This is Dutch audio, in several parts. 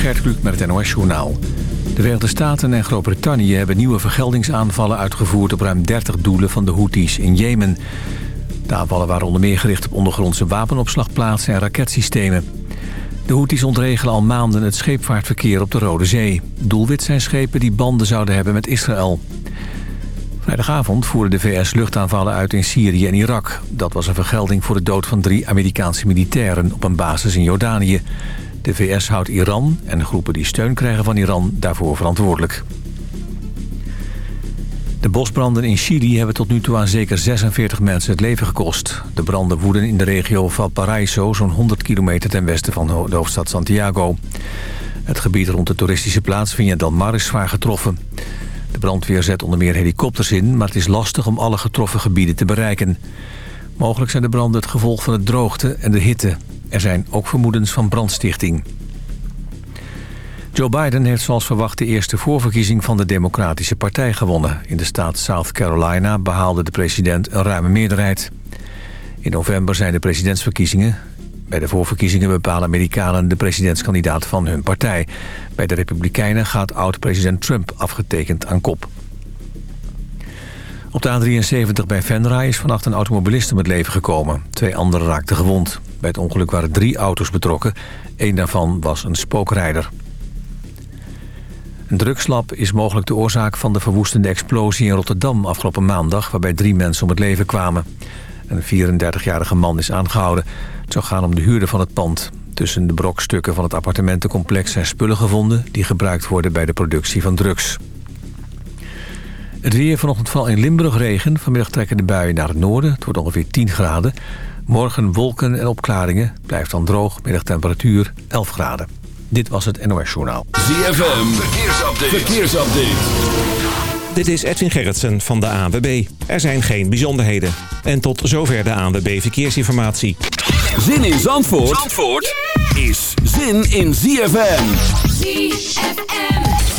Gert Kluk met het NOS-journaal. De Verenigde Staten en Groot-Brittannië hebben nieuwe vergeldingsaanvallen uitgevoerd... op ruim 30 doelen van de Houthis in Jemen. De aanvallen waren onder meer gericht op ondergrondse wapenopslagplaatsen en raketsystemen. De Houthis ontregelen al maanden het scheepvaartverkeer op de Rode Zee. Doelwit zijn schepen die banden zouden hebben met Israël. Vrijdagavond voerden de VS luchtaanvallen uit in Syrië en Irak. Dat was een vergelding voor de dood van drie Amerikaanse militairen op een basis in Jordanië. De VS houdt Iran en groepen die steun krijgen van Iran daarvoor verantwoordelijk. De bosbranden in Chili hebben tot nu toe aan zeker 46 mensen het leven gekost. De branden woeden in de regio Valparaiso, zo'n 100 kilometer ten westen van de hoofdstad Santiago. Het gebied rond de toeristische plaats Viña del Mar is zwaar getroffen. De brandweer zet onder meer helikopters in, maar het is lastig om alle getroffen gebieden te bereiken. Mogelijk zijn de branden het gevolg van de droogte en de hitte. Er zijn ook vermoedens van brandstichting. Joe Biden heeft zoals verwacht de eerste voorverkiezing van de Democratische Partij gewonnen. In de staat South Carolina behaalde de president een ruime meerderheid. In november zijn de presidentsverkiezingen. Bij de voorverkiezingen bepalen Amerikanen de presidentskandidaat van hun partij. Bij de Republikeinen gaat oud-president Trump afgetekend aan kop. Op de A73 bij Venray is vannacht een automobilist om het leven gekomen. Twee anderen raakten gewond. Bij het ongeluk waren drie auto's betrokken. Eén daarvan was een spookrijder. Een drugslab is mogelijk de oorzaak van de verwoestende explosie in Rotterdam afgelopen maandag... waarbij drie mensen om het leven kwamen. Een 34-jarige man is aangehouden. Het zou gaan om de huurder van het pand. Tussen de brokstukken van het appartementencomplex zijn spullen gevonden... die gebruikt worden bij de productie van drugs. Het weer vanochtend val in Limburg regen. Vanmiddag trekken de buien naar het noorden. Het wordt ongeveer 10 graden. Morgen wolken en opklaringen. Blijft dan droog. Middagtemperatuur 11 graden. Dit was het NOS Journaal. ZFM. Verkeersupdate. Verkeersupdate. Dit is Edwin Gerritsen van de ANWB. Er zijn geen bijzonderheden. En tot zover de ANWB Verkeersinformatie. Zin in Zandvoort, Zandvoort is zin in ZFM. ZFM.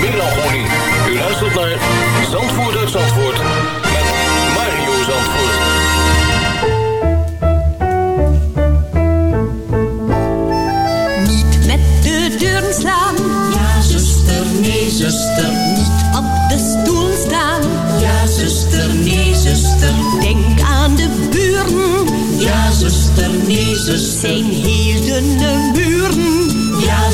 melancholie. U luistert naar Zandvoort uit Zandvoort met Mario Zandvoort. Niet met de deuren slaan. Ja, zuster, nee, zuster. Niet op de stoel staan. Ja, zuster, nee, zuster. Denk aan de buren. Ja, zuster, nee, zuster. Zijn heel dunne muren.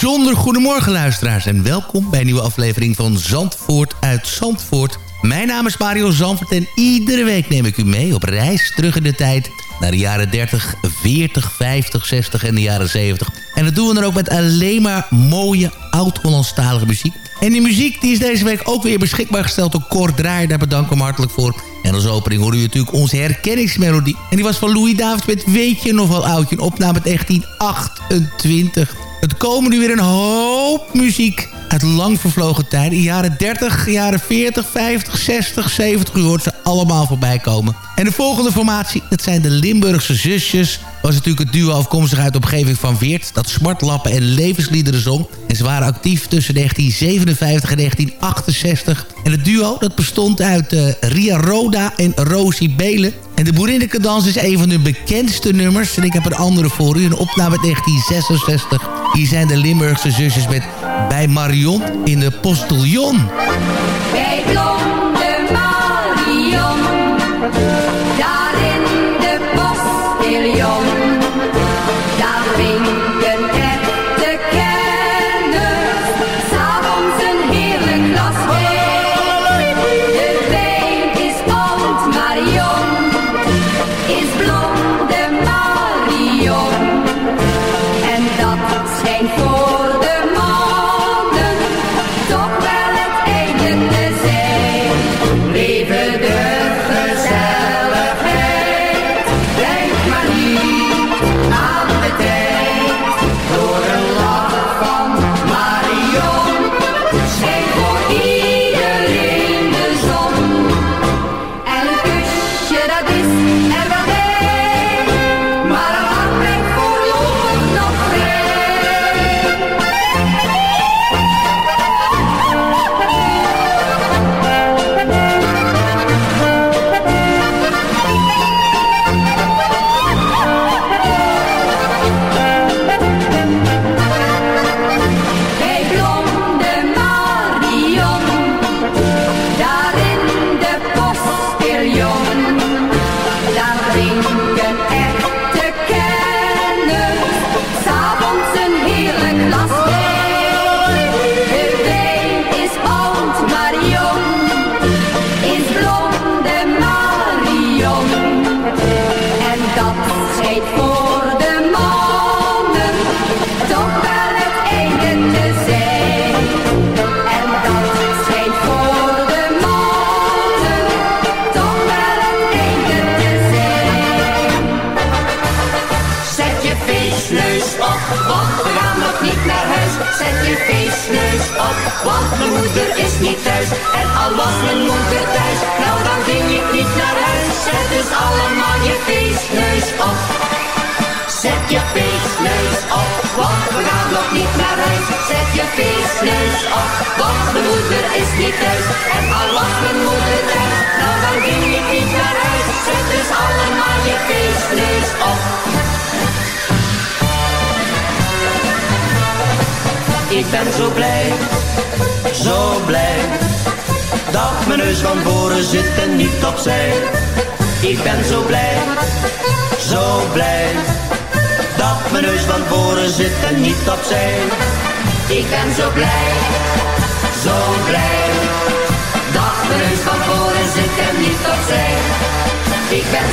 Bijzonder goedemorgen luisteraars en welkom bij een nieuwe aflevering van Zandvoort uit Zandvoort. Mijn naam is Mario Zandvoort en iedere week neem ik u mee op reis terug in de tijd naar de jaren 30, 40, 50, 60 en de jaren 70. En dat doen we dan ook met alleen maar mooie oud-Hollandstalige muziek. En die muziek die is deze week ook weer beschikbaar gesteld door Cor Draaier. Daar bedank ik hem hartelijk voor. En als opening hoorde u natuurlijk onze herkenningsmelodie. En die was van Louis David met Weet je nog wel oudje? Een opname uit 1928. Het komen nu weer een hoop muziek uit lang vervlogen tijden. Jaren 30, jaren 40, 50, 60, 70. U hoort ze allemaal voorbij komen. En de volgende formatie, dat zijn de Limburgse zusjes. Was natuurlijk het duo afkomstig uit de omgeving van Weert... dat smartlappen en levensliederen zong. En ze waren actief tussen 1957 en 1968. En het duo dat bestond uit uh, Ria Roda en Rosie Belen. En de Boerinnekendans is een van hun bekendste nummers. En ik heb een andere voor u, een opname uit 1966. Hier zijn de Limburgse zusjes met Bij Marion in de Postillon.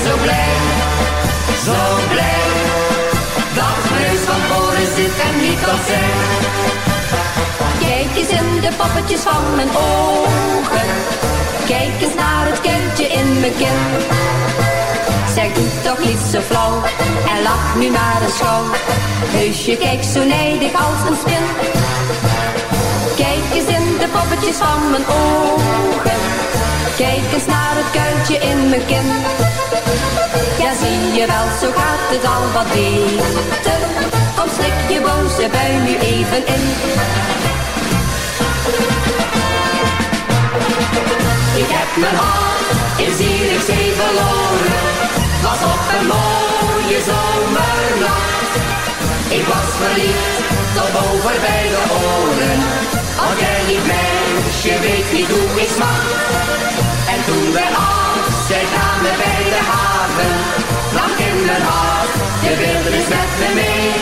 Zo blij, zo blij, dat neus van voren zit en niet opzij. Kijk eens in de poppetjes van mijn ogen. Kijk eens naar het kindje in mijn kin. Zeg, doe toch niet zo flauw en lach nu maar eens gauw. Heusje, kijk zo nijdig als een spin. Kijk eens in de poppetjes van mijn ogen. Kijk eens naar het kuiltje in mijn kin. Ja, zie je wel, zo gaat het al wat beter. Kom, slik je boze bui nu even in. Ik heb mijn hart in Zierikzee verloren. Was op een mooie zomernacht. Ik was verliefd tot over bij de oren. Al jij niet meisje weet niet hoe ik smak. En toen we afscheid namen bij de haven. Lag in mijn hart, je wilde eens met me mee.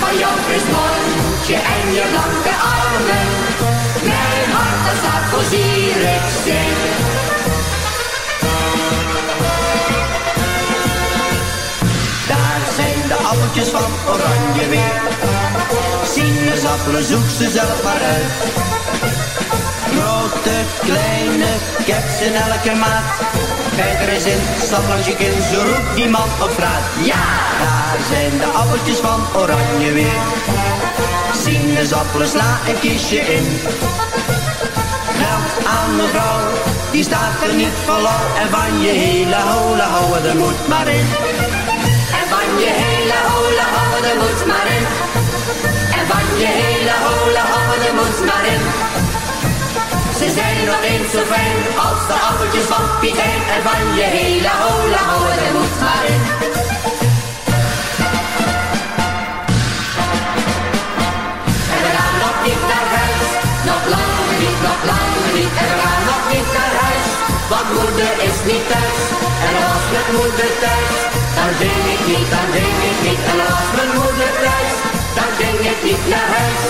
Van jouw fris mondje en je blanke armen. Mijn hart dat staat voor Zierikzee. Appeltjes van oranje weer. Sinaasappelen zoek ze zelf maar uit. Grote, kleine, keks in elke maat. Kijk er eens in, stap langs je kin, zo roept die man op straat. Ja, daar zijn de appeltjes van oranje weer. Sinaasappelen sla een kiesje in. Meld aan mevrouw, die staat er niet voor lauw. En van je hele houden, er moet maar in. En van je hele je hele hola er moet maar in. Ze zijn nog eens zo fijn als de appeltjes van Piet Hein. En van je hele hola er moet maar in. En we gaan nog niet naar huis, nog lang niet, nog lang niet. En we gaan nog niet naar huis, want moeder is niet thuis. En was met moeder thuis, dan ging ik niet, dan ging ik niet. En was mijn moeder thuis, dan ging ik niet naar huis.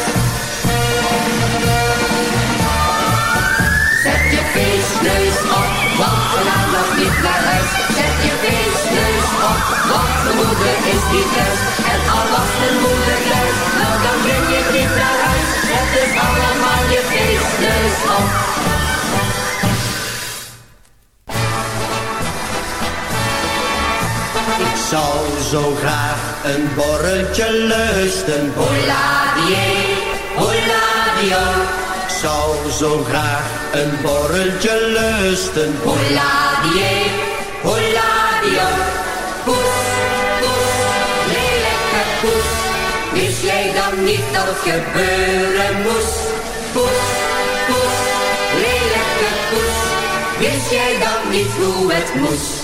Zet je feestneus op, want we gaan nog niet naar huis. Zet je feestneus op, want mijn moeder is niet thuis. En al was mijn moeder thuis, nou dan breng ik niet naar huis. Zet dus allemaal je feestneus op. zou zo graag een borreltje lusten. Holla-die, holla-die-o. Ik zou zo graag een borreltje lusten. Holla-die, holla-die-o. Poes, poes, lelijke poes. Wist jij dan niet dat het gebeuren moest? Poes, poes, lelijke poes. Wist jij dan niet hoe het moest?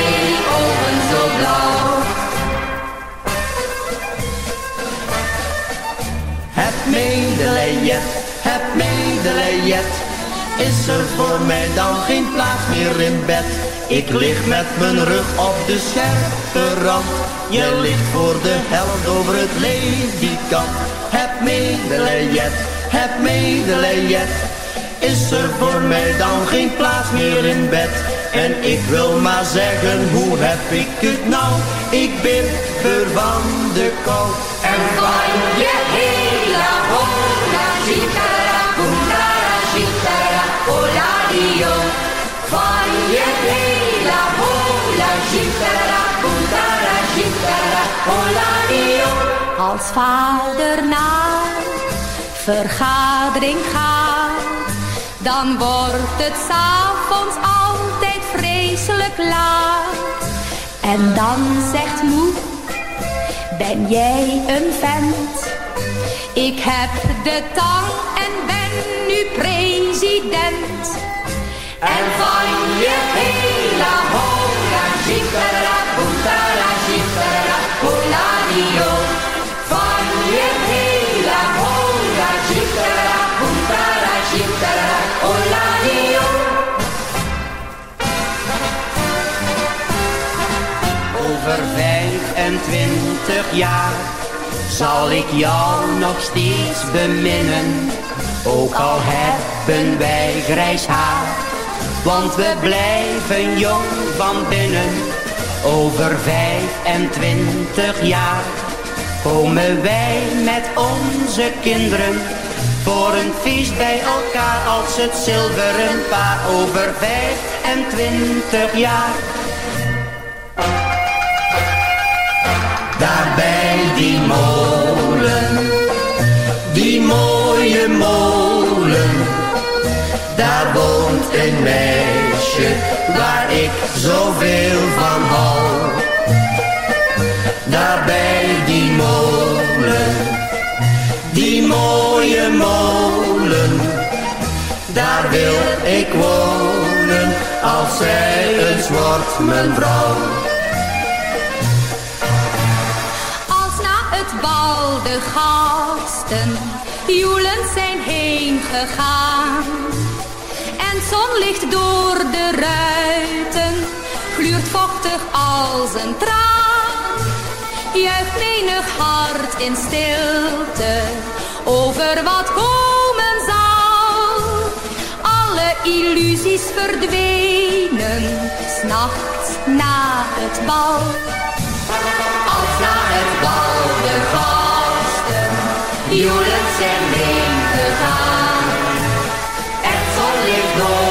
medelijden, heb medelijden. Is er voor mij dan geen plaats meer in bed? Ik lig met mijn rug op de scherpe rand. Je ligt voor de helft over het ledikant. Heb medelijden, heb medelijden. Is er voor mij dan geen plaats meer in bed? En ik wil maar zeggen, hoe heb ik het nou? Ik ben van de. En van je hele hola dio. Van je hele hola, gitara, boendara, gitara, hola. Als vader naar vergadering gaat, dan wordt het s'avonds altijd vreselijk laat. En dan zegt moe, ben jij een vent? Ik heb de tang en ben nu president. En van je hele hola, gitara, boendara, gitara, hola dio. Van je hele hola, gitara, boendara, gitara, hola dio. Over 25 jaar zal ik jou nog steeds beminnen. Ook al hebben wij grijs haar, want we blijven jong van binnen. Over 25 jaar komen wij met onze kinderen voor een feest bij elkaar als het zilveren paar. Over 25 jaar Daar bij die molen, een meisje waar ik zoveel van hou. Daar bij die molen, die mooie molen, daar wil ik wonen als zij eens wordt mijn vrouw. Als na het bal de gasten joelend zijn heen gegaan. En zonlicht door de ruiten gluurt vochtig als een traan. Juicht menig hart in stilte over wat komen zal. Alle illusies verdwenen, s'nachts na het bal. Als na het bal de gasten joelend zijn heen gegaan. Het zonlicht door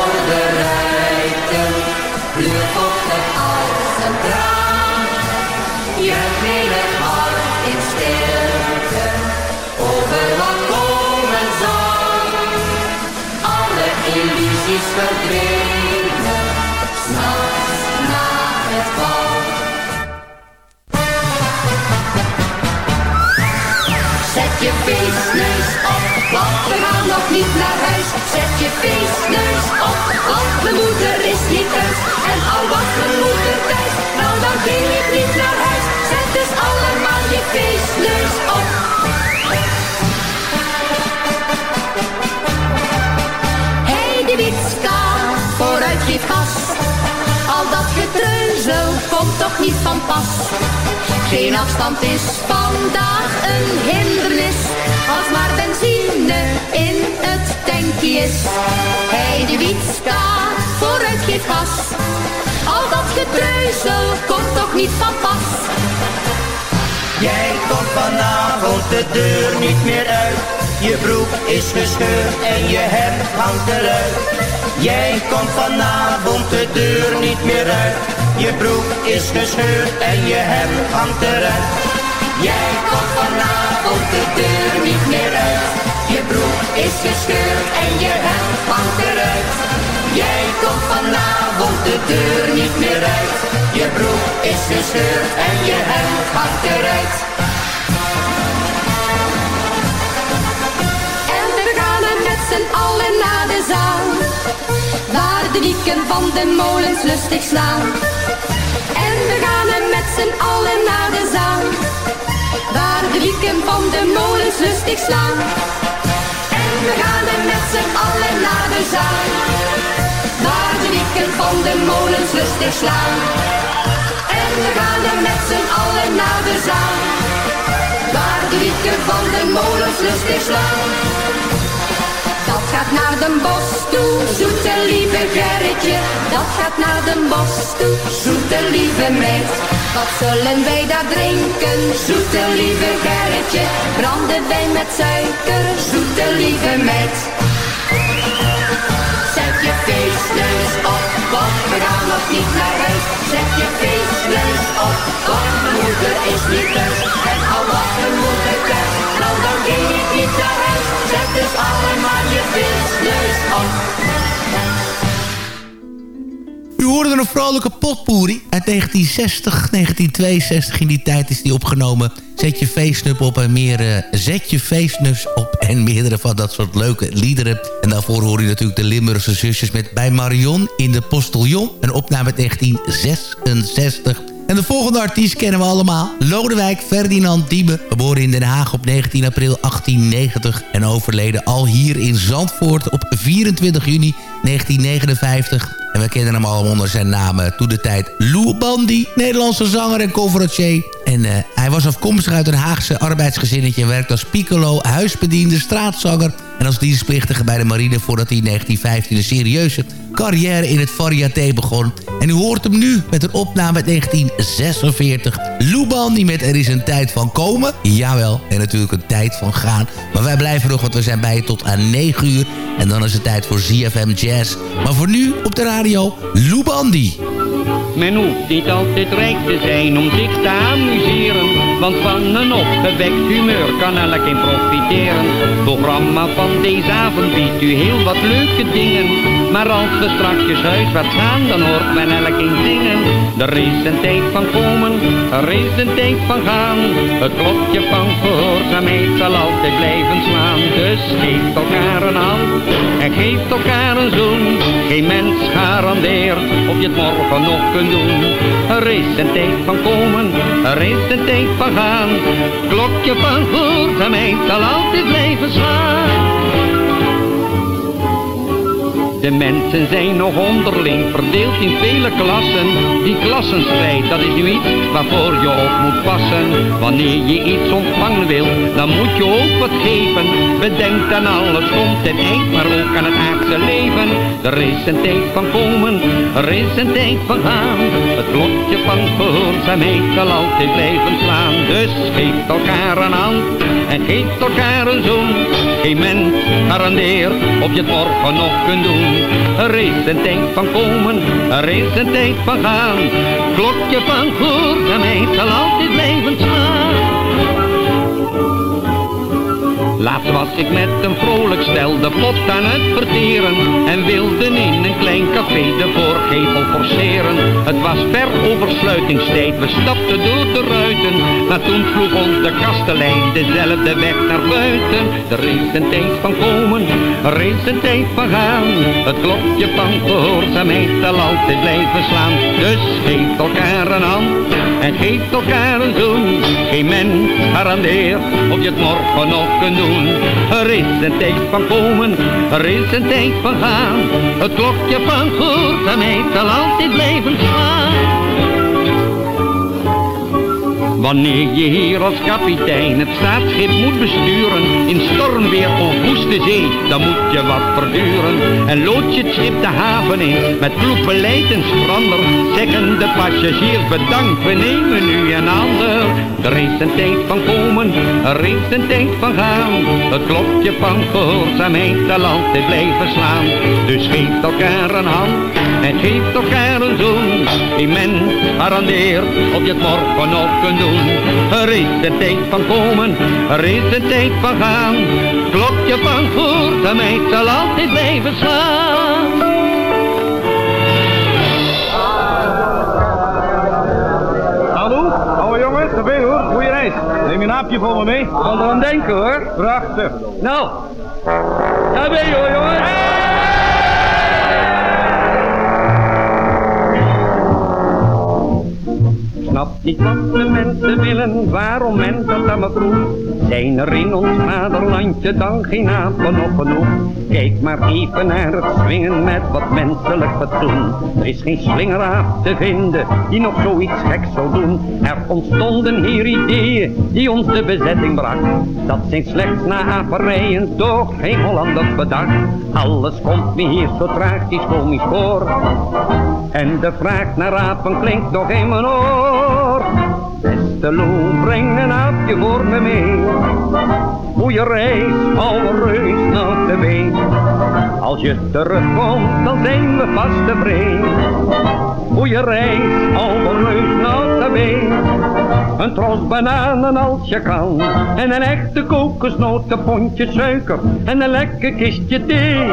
feestneus op, want we gaan nog niet naar huis. Zet je feestneus op, niet van pas. Geen afstand is vandaag een hindernis. Als maar benzine in het tankje is. Hey, de witska, vooruit geef gas. Al dat getreuzel komt toch niet van pas. Jij komt vanavond de deur niet meer uit. Je broek is gescheurd en je hemd hangt eruit. Jij komt vanavond de deur niet meer uit. Je broek is gescheurd en je hemd hangt eruit. Jij komt vanavond de deur niet meer uit. Je broek is gescheurd en je hemd hangt eruit. Jij komt vanavond de deur niet meer uit. Je broek is gescheurd en je hemd hangt eruit. En we gaan met z'n allen naar de zaal. Waar de wieken van de molens lustig slaan. En we gaan er met z'n allen naar de zaal. Waar de wieken van de molens lustig slaan. En we gaan er met z'n allen naar de zaal. Waar de wieken van de molens lustig slaan. En we gaan er met z'n allen naar de zaal. Waar de wieken van de molens lustig slaan. Gaat naar de bos toe, zoete lieve Gerritje. Dat gaat naar de bos toe, zoete lieve meid. Wat zullen wij daar drinken, zoete lieve Gerritje? Brandewijn met suiker, zoete lieve meid. Zet je feestneus op, want we gaan nog niet naar huis. Zet je feestneus op, want moeder is niet thuis. En al was moeder thuis, nou dan. Zet dus allemaal je. U hoorde een vrolijke potpourri uit 1960, 1962. In die tijd is die opgenomen. Zet je feestnup op en meer... eh, zet je feestnus op en meerdere van dat soort leuke liederen. En daarvoor hoor je natuurlijk de Limburgse zusjes met Bij Marion in de Postillon. Een opname uit 1966. En de volgende artiest kennen we allemaal. Lodewijk Ferdinand Diebe, geboren in Den Haag op 19 april 1890... en overleden al hier in Zandvoort op 24 juni 1959... En we kennen hem allemaal onder zijn naam toen de tijd Lou Bandy, Nederlandse zanger en conferencier. En eh, hij was afkomstig uit een Haagse arbeidsgezinnetje... werkte als piccolo, huisbediende, straatzanger... en als dienstplichtige bij de marine... voordat hij in 1915 een serieuze carrière in het variété begon. En u hoort hem nu met een opname uit 1946. Lou Bandy met Er is een tijd van komen. Jawel, en natuurlijk een tijd van gaan. Maar wij blijven nog, want we zijn bij je tot aan 9 uur. En dan is het tijd voor ZFM Jazz. Maar voor nu op de radio, Lou Bandy. Men hoeft niet altijd rijk te zijn om zich te amuseren. Want van een opgewekt humeur kan elk in profiteren. Het programma van deze avond biedt u heel wat leuke dingen. Maar als we strakjes huiswaarts gaan, dan hoort men elk in zingen. Er is een tijd van komen, er is een tijd van gaan. Het klokje van gehoorzaamheid zal altijd blijven slaan. Dus geef elkaar een hand en geef elkaar een zoen. Garandeert of je het morgen nog kunt doen. Er is een tijd van komen, er is een tijd van gaan. Klokje van gehoorzaamheid zal altijd blijven slaan. De mensen zijn nog onderling verdeeld in vele klassen. Die klassenstrijd, dat is nu iets waarvoor je op moet passen. Wanneer je iets ontvangen wil, dan moet je ook wat geven. Bedenk aan alles komt het eind, maar ook aan het aardse leven. Er is een tijd van komen, er is een tijd van gaan. Het klokje van gehoorzaamheid zal altijd blijven slaan. Dus geef elkaar een hand en geef elkaar een zoen. Geen mens garandeert of je het morgen nog kunt doen. Er is een tijd van komen, er is een tijd van gaan. Klokje van gehoorzaamheid zal altijd blijven slaan. Laatst was ik met een vrolijk stel de pot aan het verteren En wilden in een klein café de voorgevel forceren. Het was ver over sluitingstijd, we stapten door de ruiten Maar toen vroeg ons de kastelein dezelfde weg naar buiten. Er is een tijd van komen, er is een tijd van gaan Het klokje van gehoorzaamheid zal altijd blijven slaan. Dus geef elkaar een hand en geef elkaar een zoen Geen mens garandeert of je het morgen nog kunt doen er is een tijd van komen, er is een tijd van gaan. Het klokje van gehoorzaamheid zal altijd blijven slaan. Wanneer je hier als kapitein het staatsschip moet besturen In stormweer of woeste zee, dan moet je wat verduren. En lood je het schip de haven in, met kloek en Zeggen de passagiers bedankt, we nemen nu een ander. Er is een tijd van komen, er is een tijd van gaan. Het klokje van gehoorzaamheid zal altijd blijven slaan. Dus geef elkaar een hand en geef elkaar een zoen Die men garandeert of je het morgen nog kunt doen er is een tijd van komen, er is een tijd van gaan. Klokje van gehoorzaamheid zal altijd blijven slaan. Hallo, oude jongen, tabé hoor, goeie reis. Neem je een aapje voor me mee? Kan er aan denken hoor. Prachtig. Nou, daar ben je hoor jongen. Niet wat de mensen willen, waarom men dat me vroeg. Zijn er in ons vaderlandje dan geen apen nog genoeg? Kijk maar even naar het swingen met wat menselijk fatsoen. Er is geen slingeraap te vinden die nog zoiets geks zou doen. Er ontstonden hier ideeën die ons de bezetting bracht. Dat zijn slechts na aperijen toch geen Hollanders bedacht. Alles komt me hier zo tragisch komisch voor. En de vraag naar apen klinkt nog in mijn oor. Beste Lou, breng een aapje voor me mee. Goeie reis, reus naar de been. Als je terugkomt, dan zijn we vast tevreden. Goeie reis, reus naar de been. Een tros bananen als je kan. En een echte kokosnoot, een pondje suiker. En een lekker kistje thee.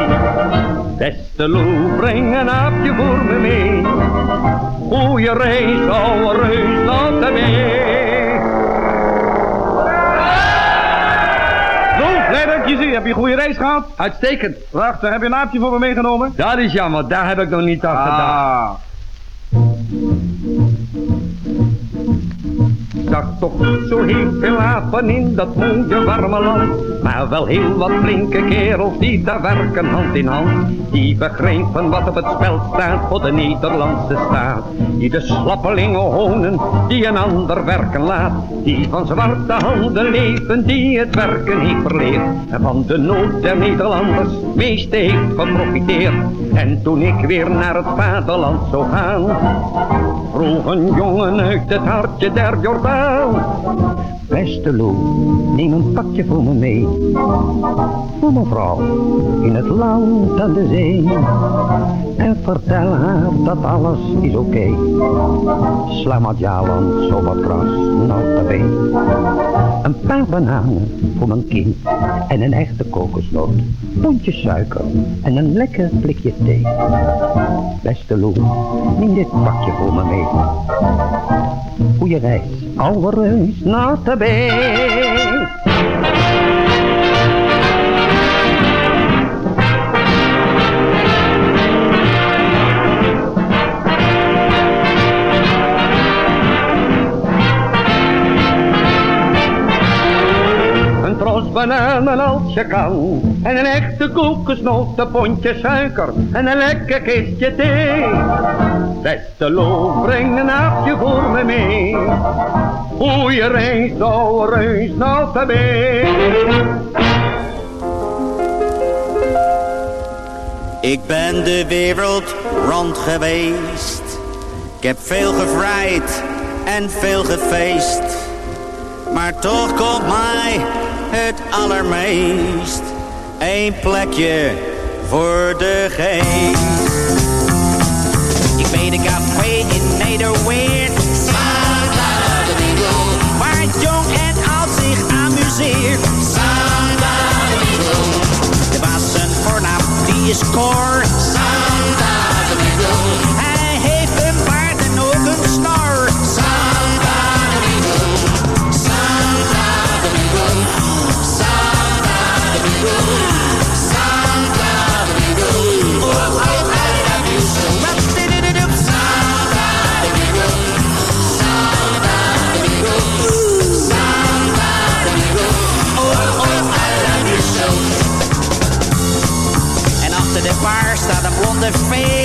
Beste Lou, breng een aapje voor me mee. Goeie reis, oude reus been. Zo, blij dat ik je zie. Heb je een goede reis gehad? Uitstekend. Prachtig. Heb je een aapje voor me meegenomen? Dat is jammer, daar heb ik nog niet aan. Ah. Zag toch niet zo heel veel apen in dat mooie warme land. Maar wel heel wat flinke kerels die daar werken hand in hand. Die begrijpen wat op het spel staat voor de Nederlandse staat. Die de slappelingen honen, die een ander werken laat. Die van zwarte handen leven, die het werken heeft verleerd. En van de nood der Nederlanders meeste heeft geprofiteerd. En toen ik weer naar het vaderland zou gaan, vroeg een jongen uit het hartje der Jordaan. Beste Lou, neem een pakje voor me mee. Voor mevrouw, in het land aan de zee. En vertel haar dat alles is oké. Okay. Slamat Jaland, zo wat gras, notabé. Een paar bananen voor mijn kind. En een echte kokosnoot. Pondje suiker en een lekker blikje thee. Beste Lou, neem dit pakje voor me mee. Goeie reis, oude reus, notabé. Een tros bananen als je kan. En een echte kokosnoot, een pondje suiker. En een lekker kistje thee. Beste loof, breng een aapje voor me mee. Goeie reis, ouwe reis, nou te Ik ben de wereld rond geweest. Ik heb veel gevrijd en veel gefeest. Maar toch komt mij het allermeest. Een plekje voor de geest. Ik weet een café in Nederweert. Waar jong en oud zich amuseert. Er was een voornaam, die is Cor. Staat een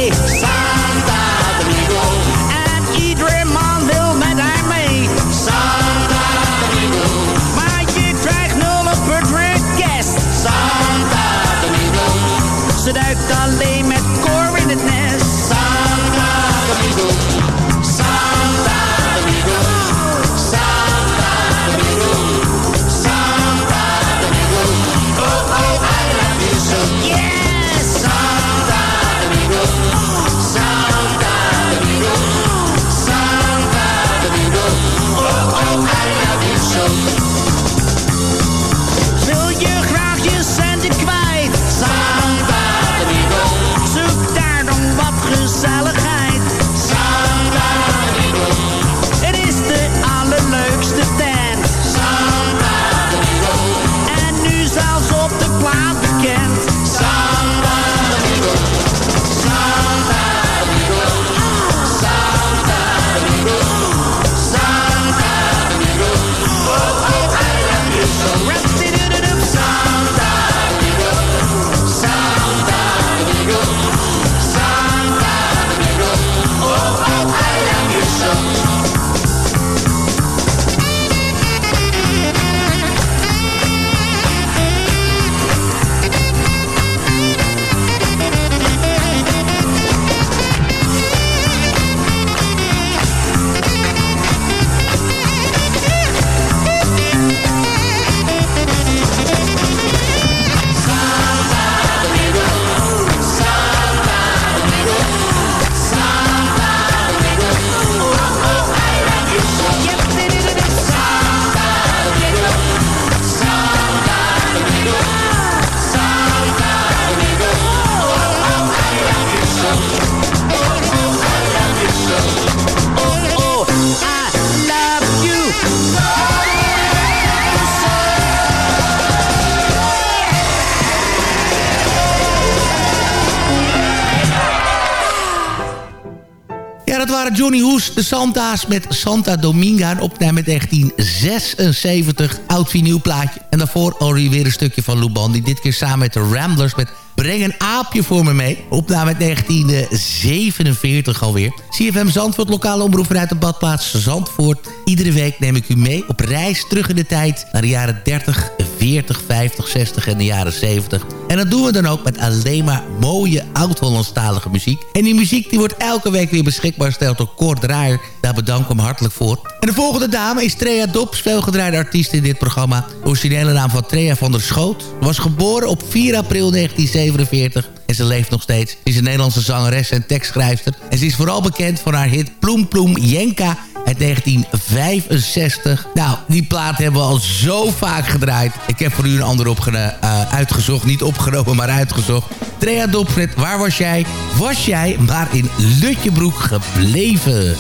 de Santa's met Santa Dominga. Een opname met 1976, oud vinylplaatje. En daarvoor alweer weer een stukje van Lou Bandy. Dit keer samen met de Ramblers met Breng een aapje voor me mee. Opname uit 1947 alweer. CFM Zandvoort, lokale omroep vanuit de badplaats Zandvoort. Iedere week neem ik u mee op reis terug in de tijd... naar de jaren 30, 40, 50, 60 en de jaren 70. En dat doen we dan ook met alleen maar mooie oud-Hollandstalige muziek. En die muziek die wordt elke week weer beschikbaar gesteld door Kort Draaier. Daar bedank ik hem hartelijk voor. En de volgende dame is Trea Dops, veelgedraaide artiest in dit programma. De originele naam van Trea van der Schoot. Was geboren op 4 april 1947 en ze leeft nog steeds. Ze is een Nederlandse zangeres en tekstschrijfster. En ze is vooral bekend van haar hit Ploem Ploem Jenka uit 1965. Nou, die plaat hebben we al zo vaak gedraaid. Ik heb voor u een ander opge uh, uitgezocht. Niet opgenomen, maar uitgezocht. Trea Dopfred, waar was jij? Was jij maar in Lutjebroek gebleven?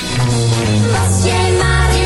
Was jij maar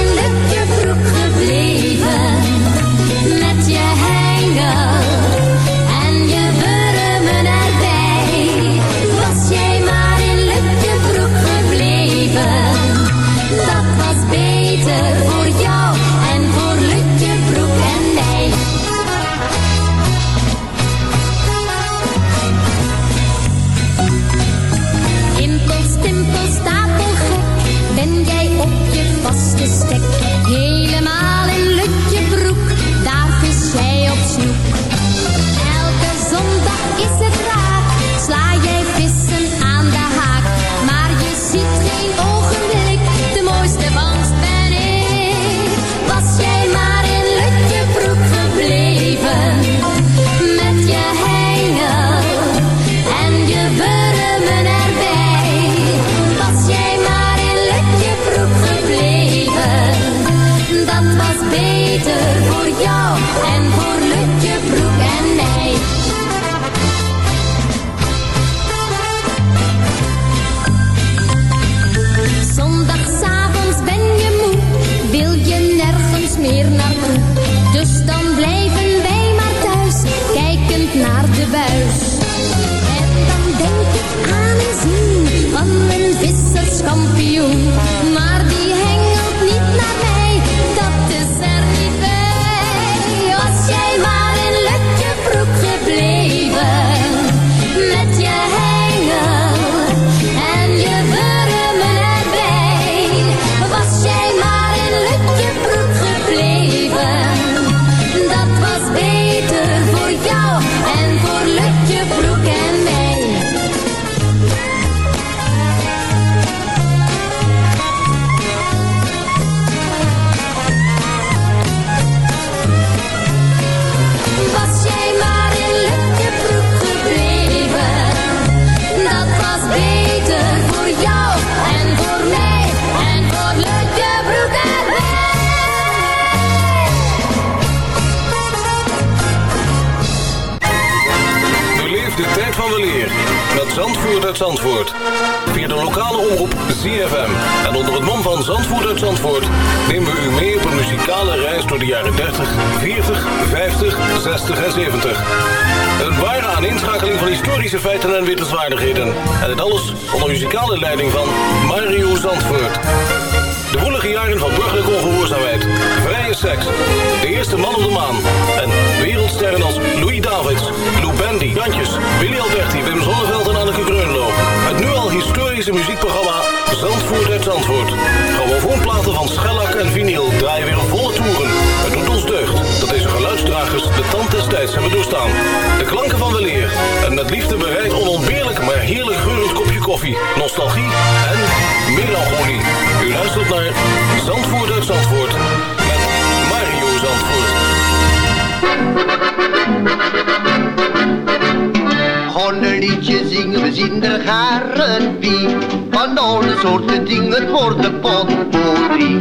liedje zingen, we zien er garen wie. Van alle soorten dingen voor de potpourri.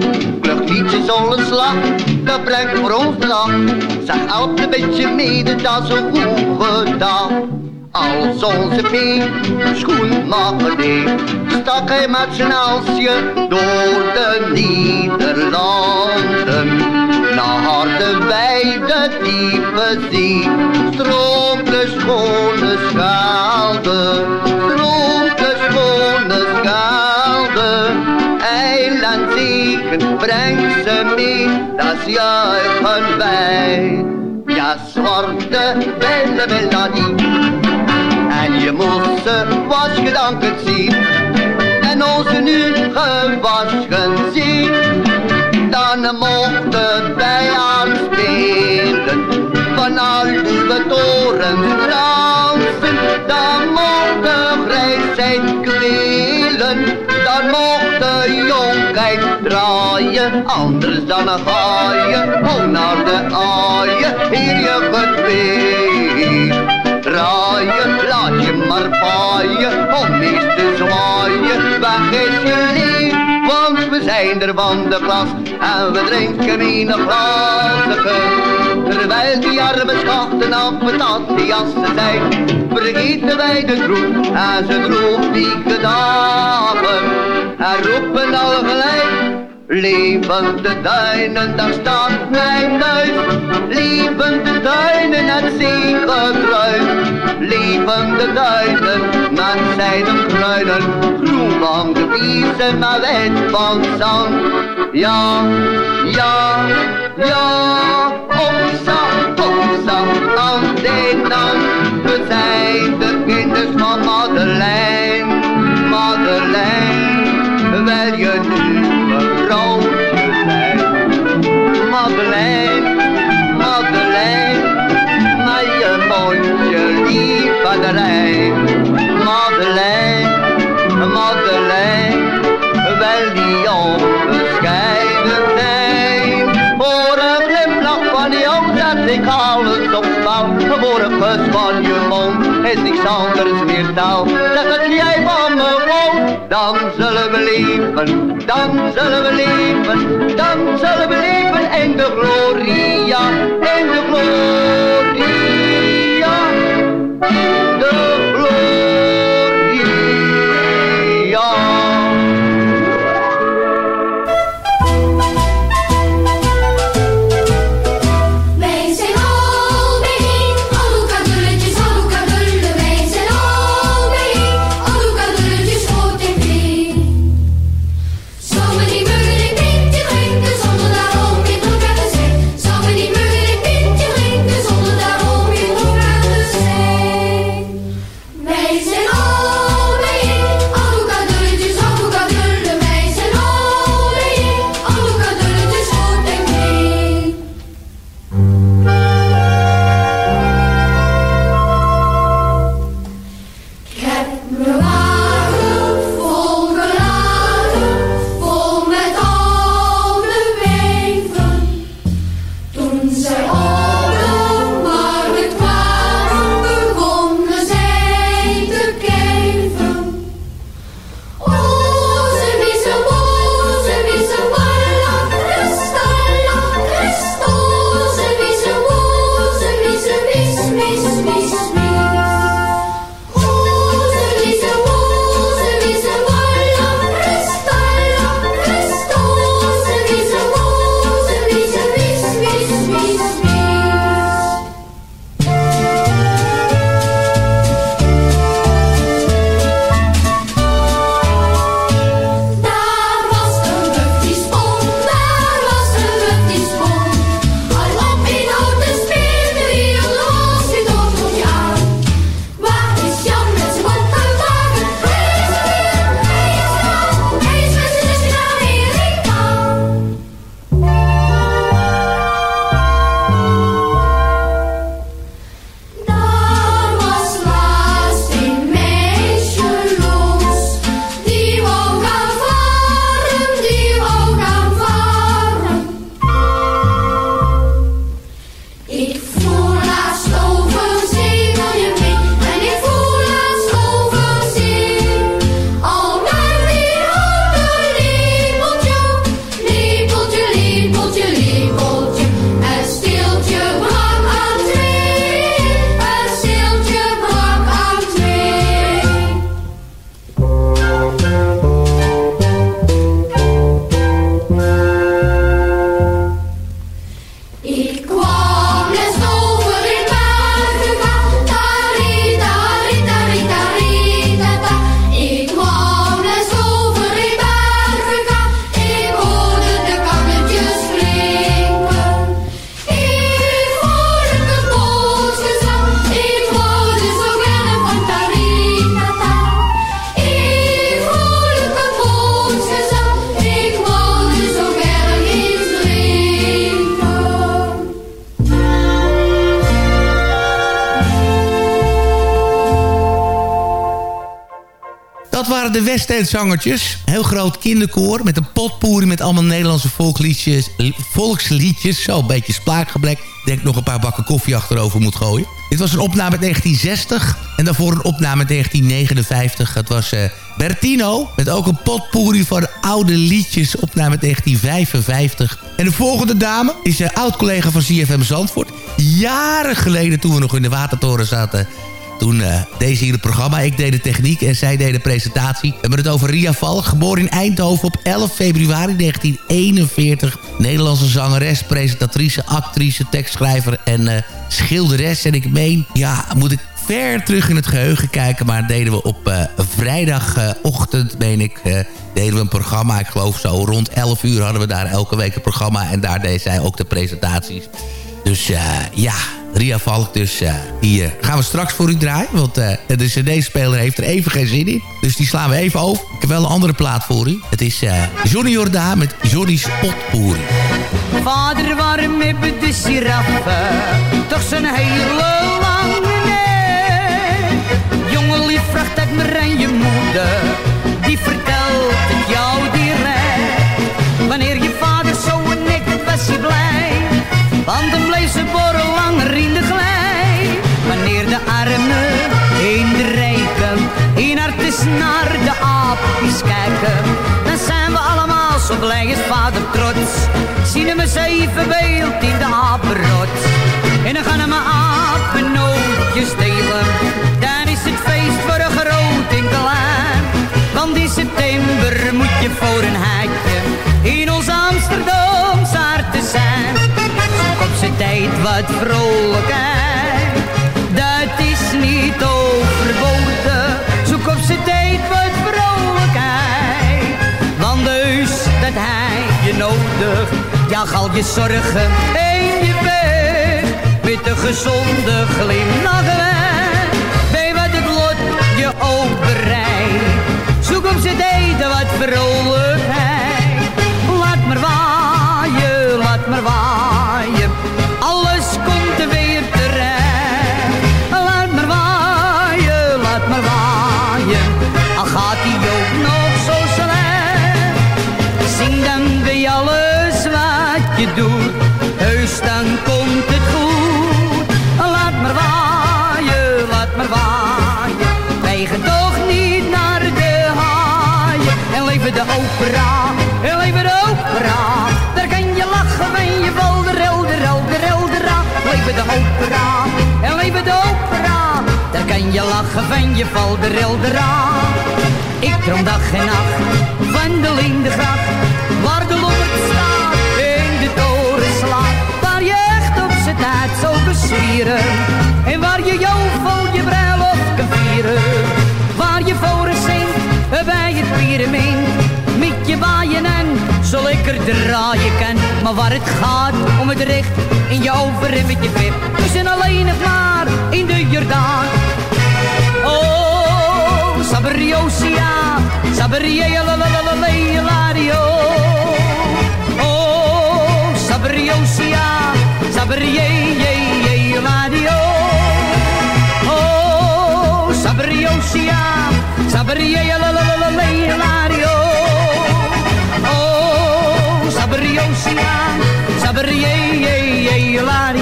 Al een slag, dat brengt voor ons de lach. Zeg helpt een beetje mede, dat is ook goed gedaan. Als onze P schoenmaker deed, stak hij met zijn alsje door de Nederlanden. Naar Harderwijk, de diepe zee, stroomt de schone schaalde, stroomt de schone schaalde. breng ze mee, dat juichen wij. Ja, zwarte bellen melodie. En je moest ze wasgedanken zien. En onze nu gewaschen zien. Dan mochten wij aanspelen. Van al uw torens dansen. Dan mochten zijn kwelen. Dan mocht de jonkheid draaien. Anders dan een gaaien. Oh, naar de aaien. Hier je gedweet. Draaien, laat je maar paaien, om eens te zwaaien. Weg is je we zijn er van de klas. En we drinken in een glazen Terwijl die arme schachten af het die jassen zijn. Vergeten wij de groep en ze droefdieke dagen. En roepen al gelijk. Levende duinen, daar staat mijn huis. Levende duinen, het zeegekruis. Levende duinen, met zijden kruinen. De biezen, maar wit van zand. Ja, ja, ja, opsa, opsa, aan de naam. Anders meer taal. Zeg dat jij van me woont, dan zullen we leven, dan zullen we leven, dan zullen we leven. In de gloria, in de gloria, de West End zangertjes. Heel groot kinderkoor met een potpourri met allemaal Nederlandse volksliedjes, volksliedjes. Zo, een beetje spraakgeblek. Denk nog een paar bakken koffie achterover moet gooien. Dit was een opname uit 1960 en daarvoor een opname uit 1959. Het was uh, Bertino met ook een potpourri van oude liedjes, opname uit 1955. En de volgende dame is een oud-collega van CFM Zandvoort. Jaren geleden toen we nog in de Watertoren zaten toen uh, deze hier het programma. Ik deed de techniek en zij deed de presentatie. We hebben het over Ria Valk, geboren in Eindhoven op 11 februari 1941. Nederlandse zangeres, presentatrice, actrice, tekstschrijver en uh, schilderes. En ik meen, ja, moet ik ver terug in het geheugen kijken... maar deden we op uh, vrijdagochtend, meen ik... deden we een programma, ik geloof zo rond 11 uur hadden we daar elke week een programma... en daar deed zij ook de presentaties. Dus ja, Ria Valk. Dus uh, die uh, gaan we straks voor u draaien. Want uh, de cd-speler heeft er even geen zin in. Dus die slaan we even over. Ik heb wel een andere plaat voor u. Het is Johnny Jordaan met Johnny's Potpourri. Vader, waarom hebben de giraffen toch zo'n hele lange nek? Jongen, lief, vraagt me en je moeder. Die vertelt het jou direct. Wanneer je vader zo nek was je blij. Want dan bleef ze We zeven beeld in de apenrot. En dan gaan we apennootjes delen. Dan is het feest voor een groot en klein. Want in september moet je voor een heitje in ons Amsterdam te zijn op zijn tijd wat vrolijkheid. Dat is niet overboden, zoek op zijn tijd wat vrolijkheid. Want dus dat hij je nodig, ja al je zorgen en je weg. Met een gezonde glimlach weg, bij wat het lot je ook bereidt. Zoek op zijn tijd wat vrolijkheid, laat maar waaien, laat maar waaien opera, en leven de opera. Daar kan je lachen van je valt leven de opera, en leven de opera. Daar kan je lachen van je val de rildera. Ik droom dag en nacht van de lindengracht, waar de lommerd staat in de toren slaat. Waar je echt op z'n tijd zo besieren, en waar je jouw vol je bruiloft kan vieren. Waar je voor een zingt, bij het pyramid, met je waaien en zo lekker draaien kan. Maar waar het gaat om het recht in je over en vip. We zijn alleen nog maar in de Jordaan. Oh, Sabriosia, Sabria, la la la la Oh, Sabriosia, Sabria, Oh, Sabriosia, Sabria, la la Oh, Sabriosia, Sabria, la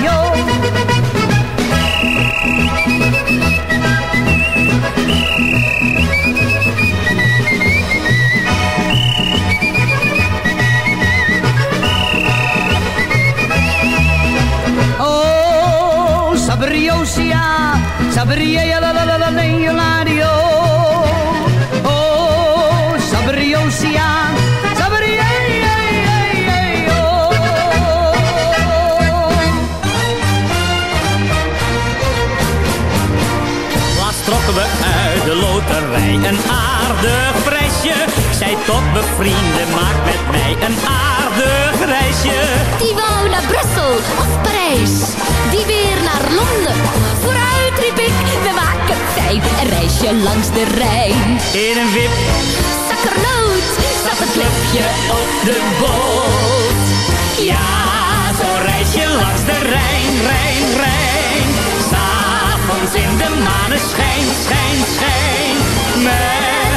Oh, Sabriosia, Sabria, la la la la la la tot bevrienden, maak met mij een aardig reisje. Die wou naar Brussel of Parijs, die weer naar Londen. Vooruit riep ik, we maken tijd, een reisje langs de Rijn. In een wip, zakkernoot, zat het klepje op de boot. Ja, zo'n reisje langs de Rijn, Rijn, Rijn. S'avonds in de maneschijn, schijn, schijn. Met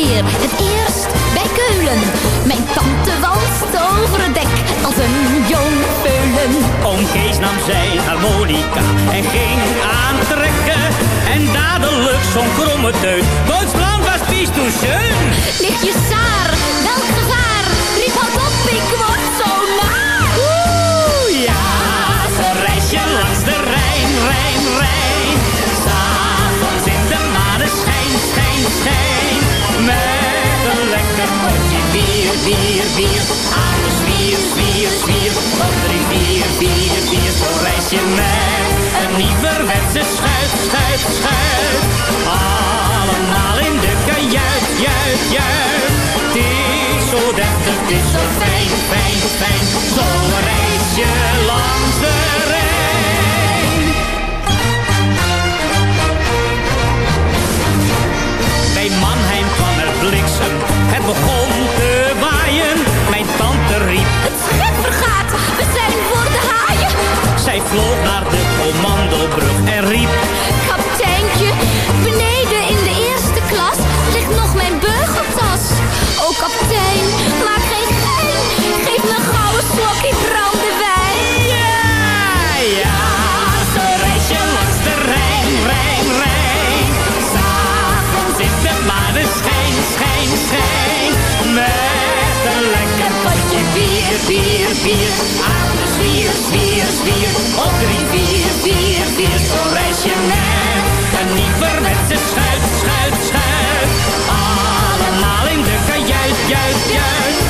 Weer. Het eerst bij Keulen. Mijn tante walst over het dek als een jong peulen. Oom Kees nam zijn harmonica en ging aantrekken. En dadelijk zo'n kromme teut. Duitsland was pies toen schön. Ligt je saar, welk gevaar? Riep hard op, ik word zo naar. Oeh, ja, zo'n reisje langs de Rijn, Rijn. Bier, bier, bier. Aan de zwier, zwier, zwier. Op drie, vier, vier, vier. Zo'n reisje met een nieuwerwetse schuit, schuit, schuit. Allemaal in de kajuit, juit, juit. Het is zo deftig, het is zo fijn, fijn, fijn. Zo'n reisje langs de Rijn. Bij Mannheim kwam er bliksem, het begon zij vloog naar de commandobrug en riep... Kapiteintje, beneden in de eerste klas ligt nog mijn beugeltas. O kapitein, maak geen gein, geef me gauw een slokje brandewijn. Ja, ja, zo'n reisje langs de Rijn, Rijn, Rijn. S'avonds in de maneschijn, schijn, schijn. Met een lekker potje bier, bier, bier. Aan de zwier, zwier, zwier. Op drie, vier, vier, vier. Zo'n reisje met een nieuwerwetse schuit, schuit, schuit. Allemaal in de kajuit, juist, juist.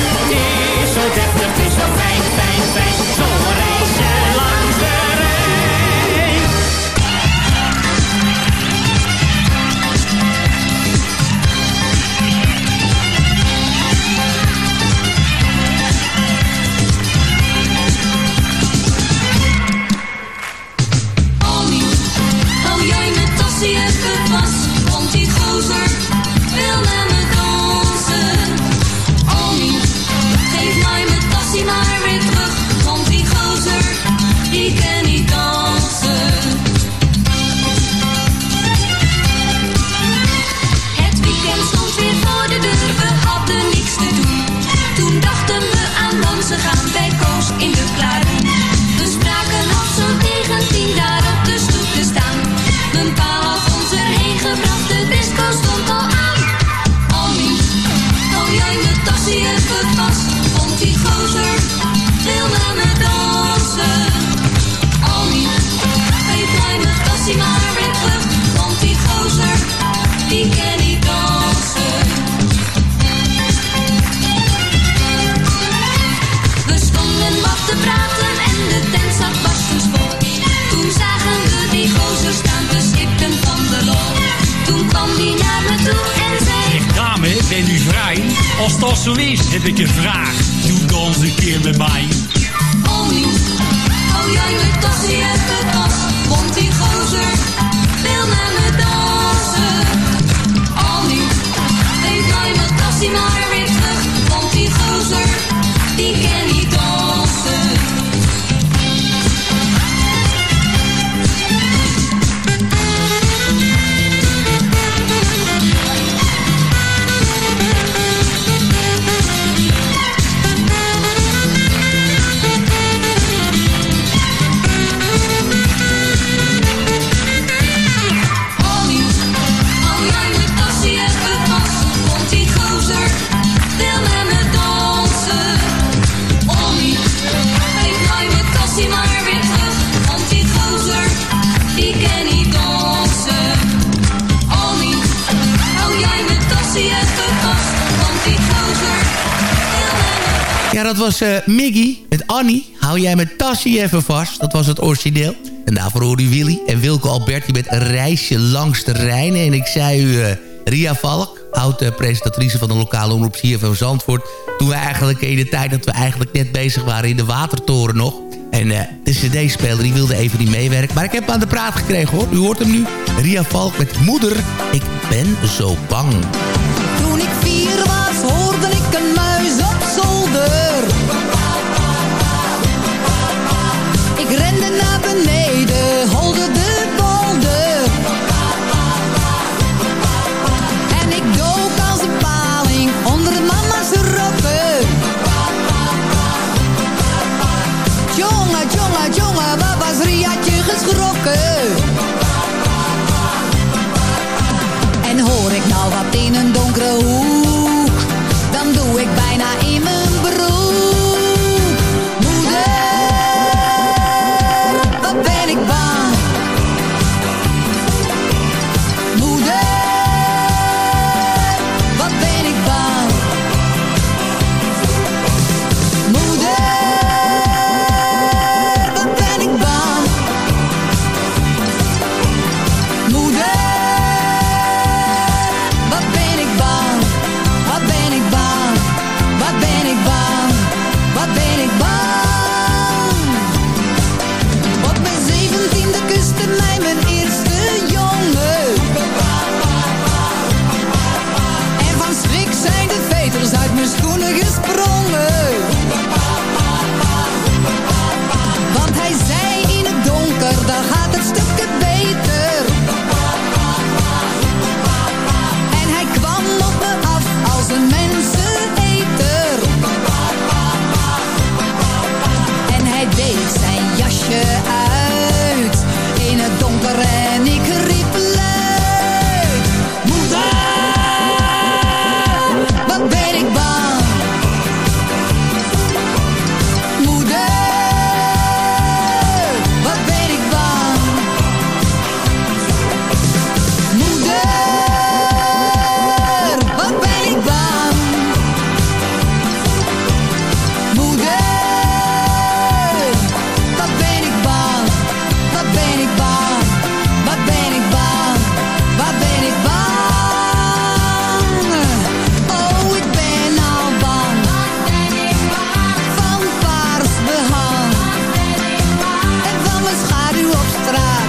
Was eh, Miggy met Annie. Hou jij mijn tassie even vast. Dat was het origineel. En daarvoor hoorde u Willy en Wilke Alberti met een reisje langs de Rijn. En ik zei u, eh, Ria Valk, oud-presentatrice van de lokale omroep CFM Zandvoort. Toen we eigenlijk in de tijd dat we eigenlijk net bezig waren in de Watertoren nog. En uh, de cd-speler die wilde even niet meewerken. Maar ik heb aan de praat gekregen hoor. U hoort hem nu. Ria Valk met Moeder, ik ben zo bang. Op straat.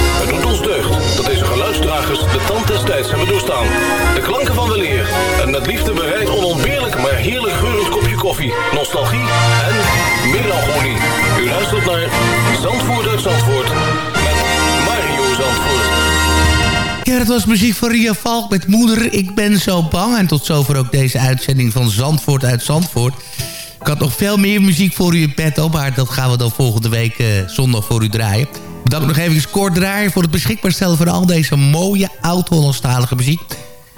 Dat deze geluidsdragers de tand des tijds hebben doorstaan. De klanken van weleer en met liefde bereid onontbeerlijk maar heerlijk geurend kopje koffie, nostalgie en melancholie. U luistert naar Zandvoort uit Zandvoort met Mario Zandvoort. Ja, dat was muziek van Ria Valk met Moeder, ik ben zo bang. En tot zover ook deze uitzending van Zandvoort uit Zandvoort. Ik had nog veel meer muziek voor u in petto, maar dat gaan we dan volgende week eh, zondag voor u draaien. Bedankt nog even kort draaien voor het beschikbaar stellen van al deze mooie oud-Hollandstalige muziek.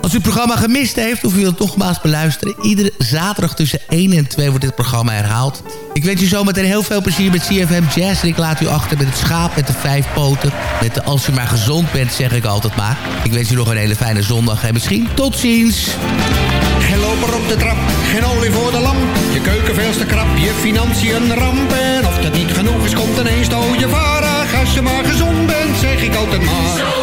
Als u het programma gemist heeft of u wilt nogmaals beluisteren... iedere zaterdag tussen 1 en 2 wordt dit programma herhaald. Ik wens u zometeen heel veel plezier met CFM Jazz... en ik laat u achter met het schaap met de vijf poten. Met de als u maar gezond bent, zeg ik altijd maar. Ik wens u nog een hele fijne zondag en misschien tot ziens. Geen loper op de trap, geen olie voor de lamp. Je keuken veel te krap, je financiën een ramp. En of dat niet genoeg is, komt ineens de je varig. Als je maar gezond bent, zeg ik altijd maar.